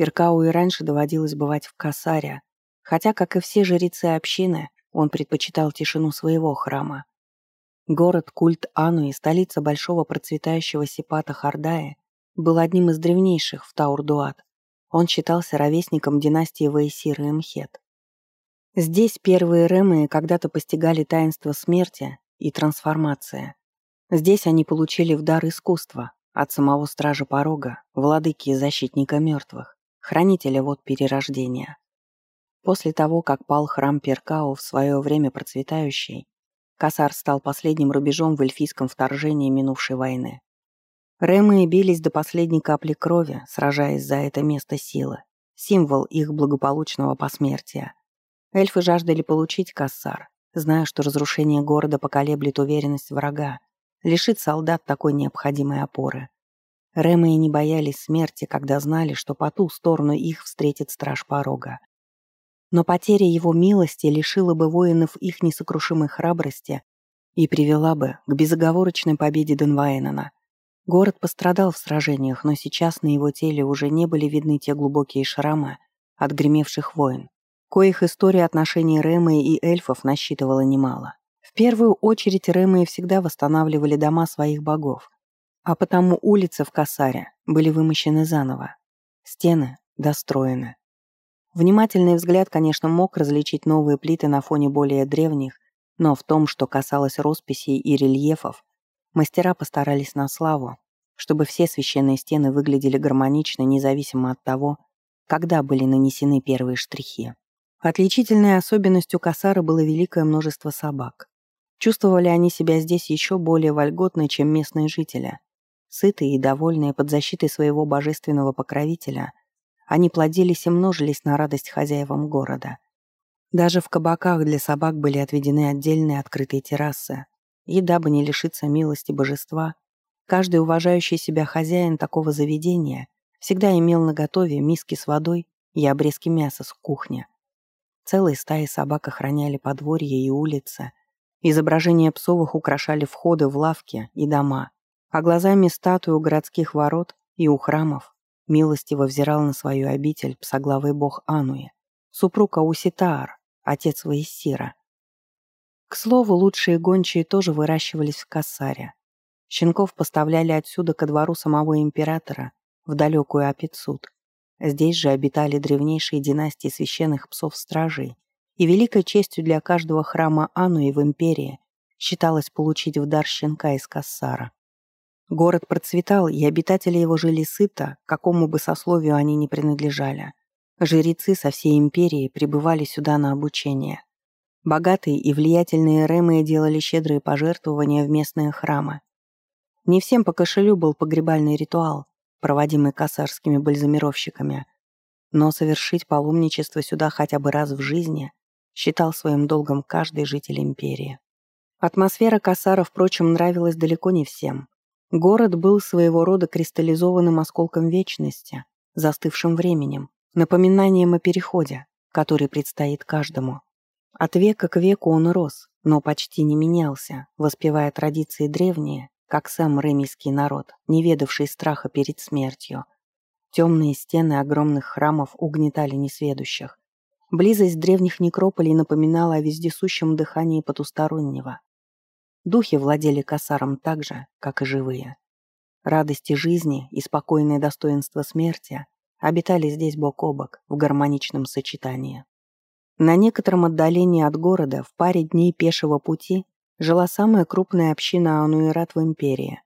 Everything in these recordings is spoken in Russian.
Перкау и раньше доводилось бывать в Касаре, хотя, как и все жрецы общины, он предпочитал тишину своего храма. Город культ Ану и столица большого процветающего сипата Хардая был одним из древнейших в Таурдуат. Он считался ровесником династии Ваесир и Мхет. Здесь первые Рэмы когда-то постигали таинство смерти и трансформации. Здесь они получили в дар искусства от самого Стража Порога, владыки и защитника мертвых хранителя вод перерождения. После того, как пал храм Перкао в свое время процветающий, Касар стал последним рубежом в эльфийском вторжении минувшей войны. Рэмы бились до последней капли крови, сражаясь за это место силы, символ их благополучного посмертия. Эльфы жаждали получить Кассар, зная, что разрушение города поколеблет уверенность врага, лишит солдат такой необходимой опоры. Рэмы не боялись смерти, когда знали, что по ту сторону их встретит страж порога. Но потеря его милости лишила бы воинов их несокрушимой храбрости и привела бы к безоговорочной победе Денвайнена. Город пострадал в сражениях, но сейчас на его теле уже не были видны те глубокие шрамы от гремевших войн, коих история отношений Рэмы и эльфов насчитывала немало. В первую очередь Рэмы всегда восстанавливали дома своих богов, а потому улицы в Касаре были вымощены заново. Стены достроены. Внимательный взгляд, конечно, мог различить новые плиты на фоне более древних, но в том, что касалось росписей и рельефов, мастера постарались на славу, чтобы все священные стены выглядели гармонично, независимо от того, когда были нанесены первые штрихи. Отличительной особенностью Касара было великое множество собак. Чувствовали они себя здесь еще более вольготно, чем местные жители. Сытые и довольные под защитой своего божественного покровителя, они плодились и множились на радость хозяевам города. Даже в кабаках для собак были отведены отдельные открытые террасы. И дабы не лишиться милости божества, каждый уважающий себя хозяин такого заведения всегда имел наготове миски с водой и обрезки мяса с кухни. Целые стаи собак охраняли подворья и улицы. Изображения псовых украшали входы в лавки и дома а глазами статую у городских ворот и у храмов милостиво взирал на свою обитель псоглавый бог Ануи, супруг Ауситаар, отец Ваесира. К слову, лучшие гончие тоже выращивались в Кассаре. Щенков поставляли отсюда ко двору самого императора, в далекую Апицуд. Здесь же обитали древнейшие династии священных псов-стражей, и великой честью для каждого храма Ануи в империи считалось получить в дар щенка из Кассара. Город процветал, и обитатели его жили сыто, какому бы сословию они ни принадлежали. Жрецы со всей империи прибывали сюда на обучение. Богатые и влиятельные ремы делали щедрые пожертвования в местные храмы. Не всем по кошелю был погребальный ритуал, проводимый косарскими бальзамировщиками, но совершить паломничество сюда хотя бы раз в жизни считал своим долгом каждый житель империи. Атмосфера Касара, впрочем, нравилась далеко не всем. Город был своего рода кристаллизованным осколком вечности, застывшим временем, напоминанием о переходе, который предстоит каждому. От века к веку он рос, но почти не менялся, воспевая традиции древние, как сам ремийский народ, не ведавший страха перед смертью. Темные стены огромных храмов угнетали несведущих. Близость древних некрополей напоминала о вездесущем дыхании потустороннего. Духи владели косаром так же, как и живые. Радости жизни и спокойное достоинство смерти обитали здесь бок о бок в гармоничном сочетании. На некотором отдалении от города в паре дней пешего пути жила самая крупная община Ануират в империи.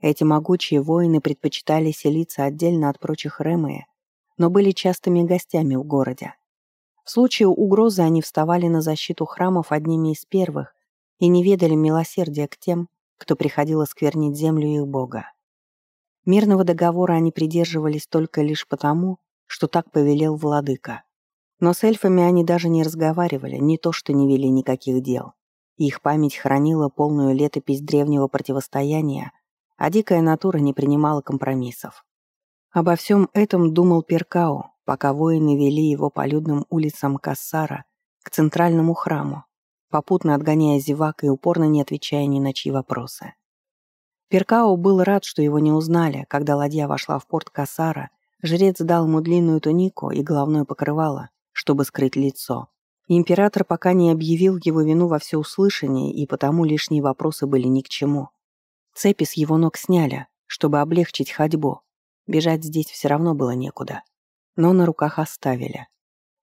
Эти могучие воины предпочитали селиться отдельно от прочих Ремея, но были частыми гостями в городе. В случае угрозы они вставали на защиту храмов одними из первых и не ведали милосердия к тем, кто приходил осквернить землю их Бога. Мирного договора они придерживались только лишь потому, что так повелел владыка. Но с эльфами они даже не разговаривали, не то что не вели никаких дел. Их память хранила полную летопись древнего противостояния, а дикая натура не принимала компромиссов. Обо всем этом думал Перкао, пока воины вели его по людным улицам Кассара к центральному храму, попутно отгоняя зевак и упорно не отвечая ни на чьи вопросы. Перкао был рад, что его не узнали, когда ладья вошла в порт Касара, Жрец дал ему длинную тунику и головное покрывало, чтобы скрыть лицо. Император пока не объявил его вину во всеуслышание, и потому лишние вопросы были ни к чему. Цепи с его ног сняли, чтобы облегчить ходьбу. Бежать здесь все равно было некуда. Но на руках оставили.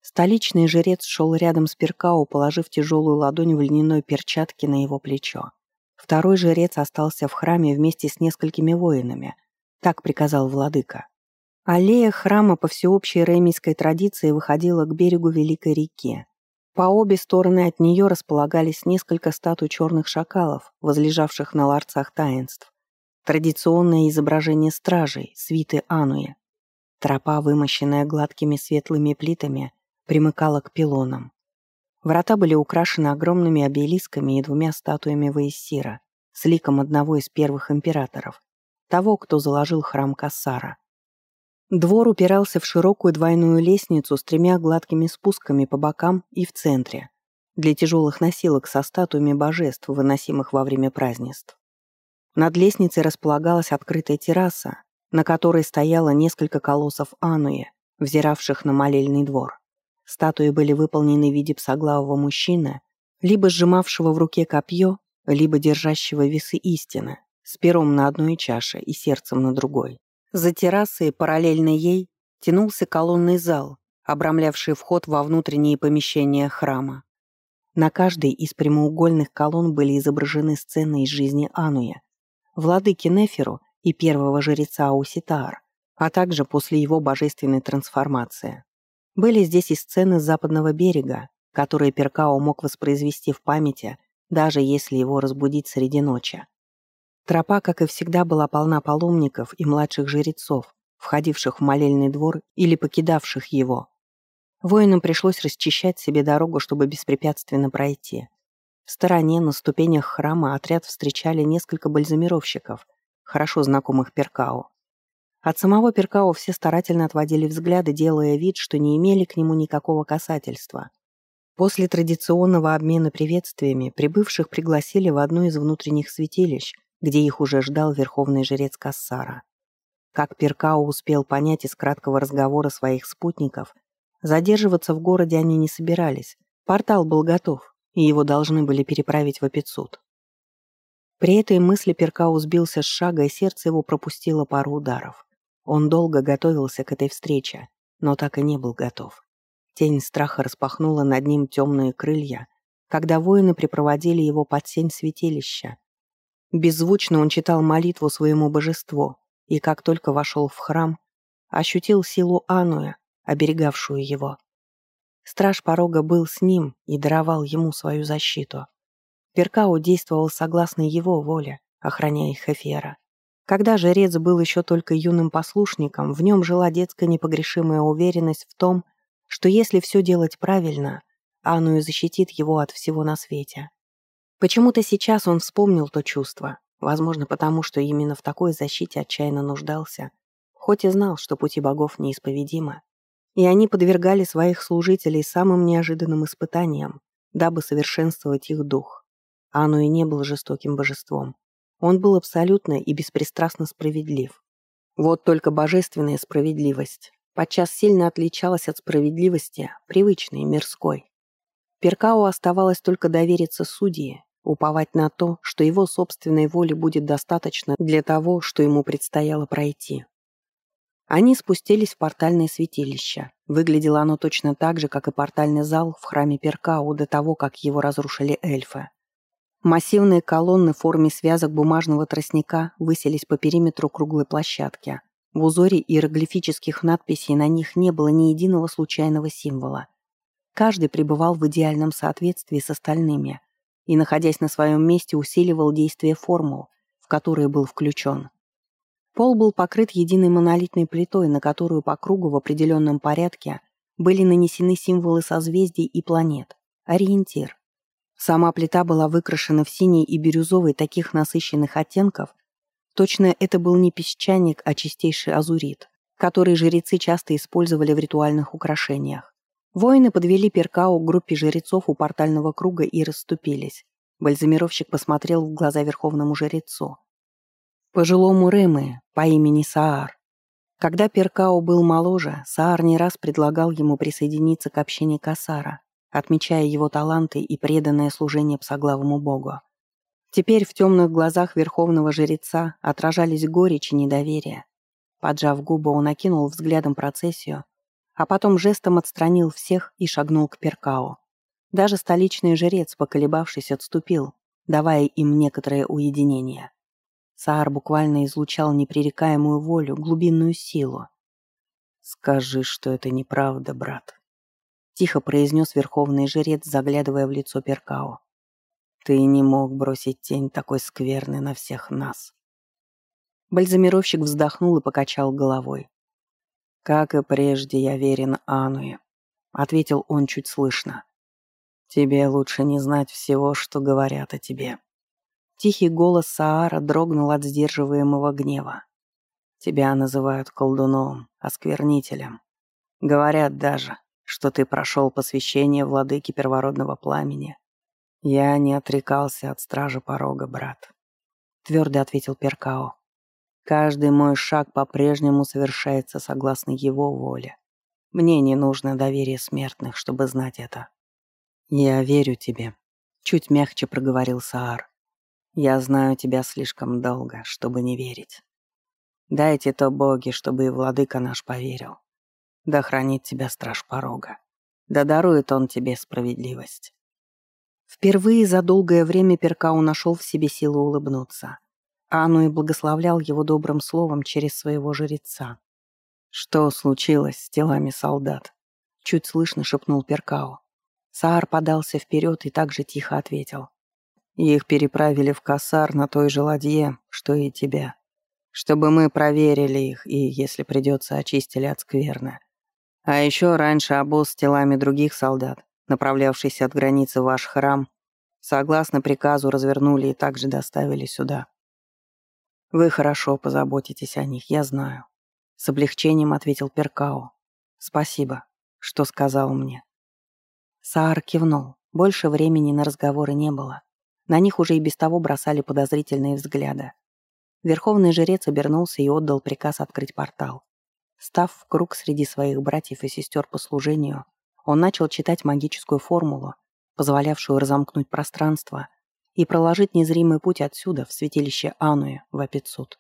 Столичный жрец шел рядом с Перкао, положив тяжелую ладонь в льняной перчатке на его плечо. Второй жрец остался в храме вместе с несколькими воинами. Так приказал владыка. Аллея храма по всеобщей ремийской традиции выходила к берегу Великой реки. По обе стороны от нее располагались несколько статуй черных шакалов, возлежавших на ларцах таинств. Традиционное изображение стражей, свиты Ануя. Тропа, вымощенная гладкими светлыми плитами, примыкала к пилонам. Врата были украшены огромными обелисками и двумя статуями Ваесира, с ликом одного из первых императоров, того, кто заложил храм Кассара. Двор упирался в широкую двойную лестницу с тремя гладкими спусками по бокам и в центре, для тяжелых носилок со статуями божеств, выносимых во время празднеств. Над лестницей располагалась открытая терраса, на которой стояло несколько колоссов Ануя, взиравших на молельный двор. Статуи были выполнены в виде псоглавого мужчины, либо сжимавшего в руке копье, либо держащего весы истины, с пером на одной чаше и сердцем на другой. За террасой, параллельно ей, тянулся колонный зал, обрамлявший вход во внутренние помещения храма. На каждой из прямоугольных колонн были изображены сцены из жизни Ануя, владыки Неферу и первого жреца Ауситаар, а также после его божественной трансформации. Были здесь и сцены с западного берега, которые Перкао мог воспроизвести в памяти, даже если его разбудить среди ночи. Тропа, как и всегда, была полна паломников и младших жрецов, входивших в молельный двор или покидавших его. Воинам пришлось расчищать себе дорогу, чтобы беспрепятственно пройти. В стороне, на ступенях храма, отряд встречали несколько бальзамировщиков, хорошо знакомых Перкао. От самого Перкао все старательно отводили взгляды, делая вид, что не имели к нему никакого касательства. После традиционного обмена приветствиями прибывших пригласили в одно из внутренних святилищ, где их уже ждал верховный жрец Кассара. Как Перкао успел понять из краткого разговора своих спутников, задерживаться в городе они не собирались, портал был готов, и его должны были переправить в Апицуд. При этой мысли Перкао сбился с шага, и сердце его пропустило пару ударов. Он долго готовился к этой встрече, но так и не был готов. Тень страха распахнула над ним темные крылья, когда воины припроводили его под сень святилища, Беззвучно он читал молитву своему божеству, и как только вошел в храм, ощутил силу Ануя, оберегавшую его. Страж порога был с ним и даровал ему свою защиту. Перкао действовал согласно его воле, охраняя Хефера. Когда жрец был еще только юным послушником, в нем жила детская непогрешимая уверенность в том, что если все делать правильно, Ануя защитит его от всего на свете. Почему-то сейчас он вспомнил то чувство, возможно, потому что именно в такой защите отчаянно нуждался, хоть и знал, что пути богов неисповедимы. И они подвергали своих служителей самым неожиданным испытаниям, дабы совершенствовать их дух. А оно и не было жестоким божеством. Он был абсолютно и беспристрастно справедлив. Вот только божественная справедливость подчас сильно отличалась от справедливости, привычной, мирской. Перкао оставалось только довериться судье уповать на то, что его собственной воли будет достаточно для того, что ему предстояло пройти. Они спустились в портальное святилище. Выглядело оно точно так же, как и портальный зал в храме Перкау до того, как его разрушили эльфы. Массивные колонны в форме связок бумажного тростника высились по периметру круглой площадки. В узоре иероглифических надписей на них не было ни единого случайного символа. Каждый пребывал в идеальном соответствии с остальными, и, находясь на своем месте, усиливал действие формул, в которые был включен. Пол был покрыт единой монолитной плитой, на которую по кругу в определенном порядке были нанесены символы созвездий и планет. Ориентир. Сама плита была выкрашена в синий и бирюзовый таких насыщенных оттенков, точно это был не песчаник, а чистейший азурит, который жрецы часто использовали в ритуальных украшениях. Воины подвели Перкау к группе жрецов у портального круга и расступились. Бальзамировщик посмотрел в глаза верховному жрецу. Пожилому Рэмы по имени Саар. Когда Перкао был моложе, Саар не раз предлагал ему присоединиться к общине Касара, отмечая его таланты и преданное служение псоглавому богу. Теперь в темных глазах верховного жреца отражались горечь и недоверие. Поджав губы, он окинул взглядом процессию, а потом жестом отстранил всех и шагнул к Перкао. Даже столичный жрец, поколебавшись, отступил, давая им некоторое уединение. Саар буквально излучал непререкаемую волю, глубинную силу. «Скажи, что это неправда, брат», — тихо произнес верховный жрец, заглядывая в лицо Перкао. «Ты не мог бросить тень такой скверной на всех нас». Бальзамировщик вздохнул и покачал головой. «Как и прежде, я верен Ануе», — ответил он чуть слышно. «Тебе лучше не знать всего, что говорят о тебе». Тихий голос Саара дрогнул от сдерживаемого гнева. «Тебя называют колдуном, осквернителем. Говорят даже, что ты прошел посвящение владыки первородного пламени. Я не отрекался от стражи порога, брат», — твердо ответил Перкао. «Каждый мой шаг по-прежнему совершается согласно его воле. Мне не нужно доверие смертных, чтобы знать это». «Я верю тебе», — чуть мягче проговорил Саар. Я знаю тебя слишком долго, чтобы не верить. Дайте то боги, чтобы и владыка наш поверил. Да хранит тебя страж порога. Да дарует он тебе справедливость. Впервые за долгое время Перкау нашел в себе силу улыбнуться. Анну и благословлял его добрым словом через своего жреца. «Что случилось с телами солдат?» Чуть слышно шепнул Перкао. Саар подался вперед и также тихо ответил. Их переправили в Касар на той же ладье, что и тебя. Чтобы мы проверили их и, если придется, очистили от скверны. А еще раньше обоз с телами других солдат, направлявшийся от границы в ваш храм, согласно приказу развернули и также доставили сюда. Вы хорошо позаботитесь о них, я знаю. С облегчением ответил Перкао. Спасибо, что сказал мне. Саар кивнул. Больше времени на разговоры не было. На них уже и без того бросали подозрительные взгляды. Верховный жрец обернулся и отдал приказ открыть портал. Став в круг среди своих братьев и сестер по служению, он начал читать магическую формулу, позволявшую разомкнуть пространство и проложить незримый путь отсюда в святилище Ануи в Апицуд.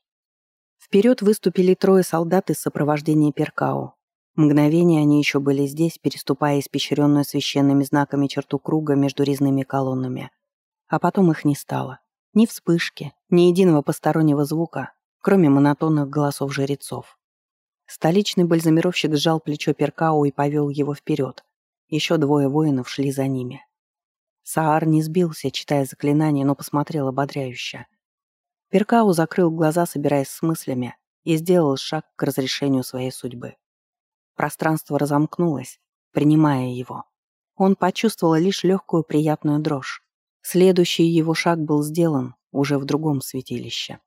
Вперед выступили трое солдат из сопровождения Перкао. Мгновение они еще были здесь, переступая испещренную священными знаками черту круга между резными колоннами. А потом их не стало. Ни вспышки, ни единого постороннего звука, кроме монотонных голосов жрецов. Столичный бальзамировщик сжал плечо Перкау и повел его вперед. Еще двое воинов шли за ними. Саар не сбился, читая заклинание, но посмотрел ободряюще. Перкау закрыл глаза, собираясь с мыслями, и сделал шаг к разрешению своей судьбы. Пространство разомкнулось, принимая его. Он почувствовал лишь легкую приятную дрожь. Следующий его шаг был сделан уже в другом святилище.